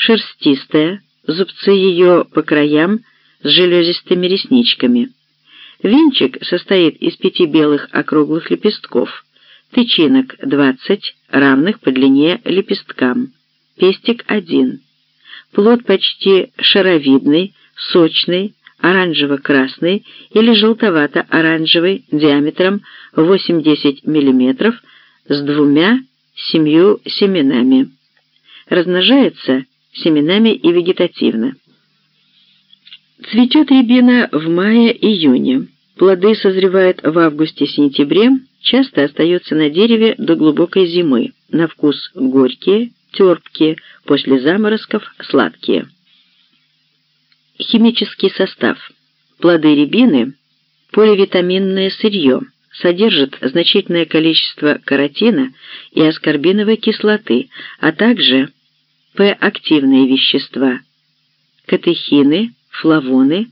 шерстистая, зубцы ее по краям с железистыми ресничками. Венчик состоит из пяти белых округлых лепестков, тычинок 20, равных по длине лепесткам, пестик 1. Плод почти шаровидный, сочный, оранжево-красный или желтовато-оранжевый диаметром 8-10 мм с двумя-семью семенами. Размножается семенами и вегетативно. Цветет рябина в мае-июне. Плоды созревают в августе-сентябре, часто остаются на дереве до глубокой зимы. На вкус горькие, терпкие, после заморозков сладкие. Химический состав. Плоды рябины – поливитаминное сырье, содержит значительное количество каротина и аскорбиновой кислоты, а также П-активные вещества – катехины, флавоны,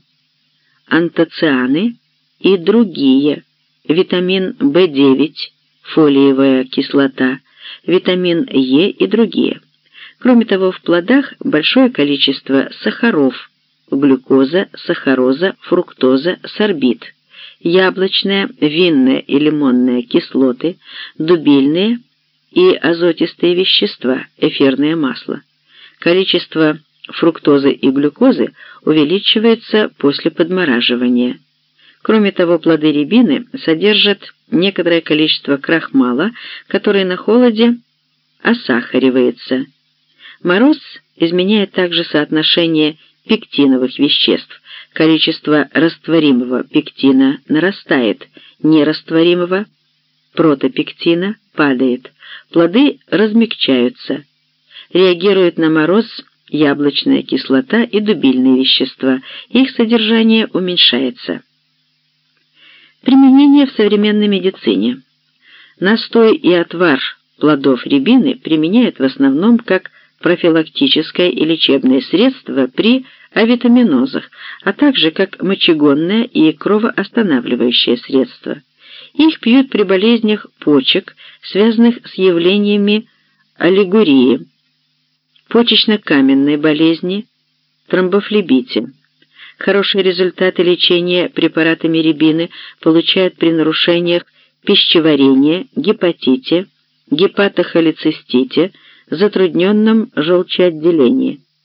антоцианы и другие, витамин В9, фолиевая кислота, витамин Е и другие. Кроме того, в плодах большое количество сахаров, глюкоза, сахароза, фруктоза, сорбит, яблочная, винная и лимонная кислоты, дубильные и азотистые вещества, эфирное масло. Количество фруктозы и глюкозы увеличивается после подмораживания. Кроме того, плоды рябины содержат некоторое количество крахмала, который на холоде осахаривается. Мороз изменяет также соотношение пектиновых веществ. Количество растворимого пектина нарастает, нерастворимого протопектина падает. Плоды размягчаются. Реагируют на мороз яблочная кислота и дубильные вещества, их содержание уменьшается. Применение в современной медицине. Настой и отвар плодов рябины применяют в основном как профилактическое и лечебное средство при авитаминозах, а также как мочегонное и кровоостанавливающее средство. Их пьют при болезнях почек, связанных с явлениями аллегории, почечно-каменной болезни, тромбофлебите. Хорошие результаты лечения препаратами рябины получают при нарушениях пищеварения, гепатите, гепатохолецистите, затрудненном желчеотделении.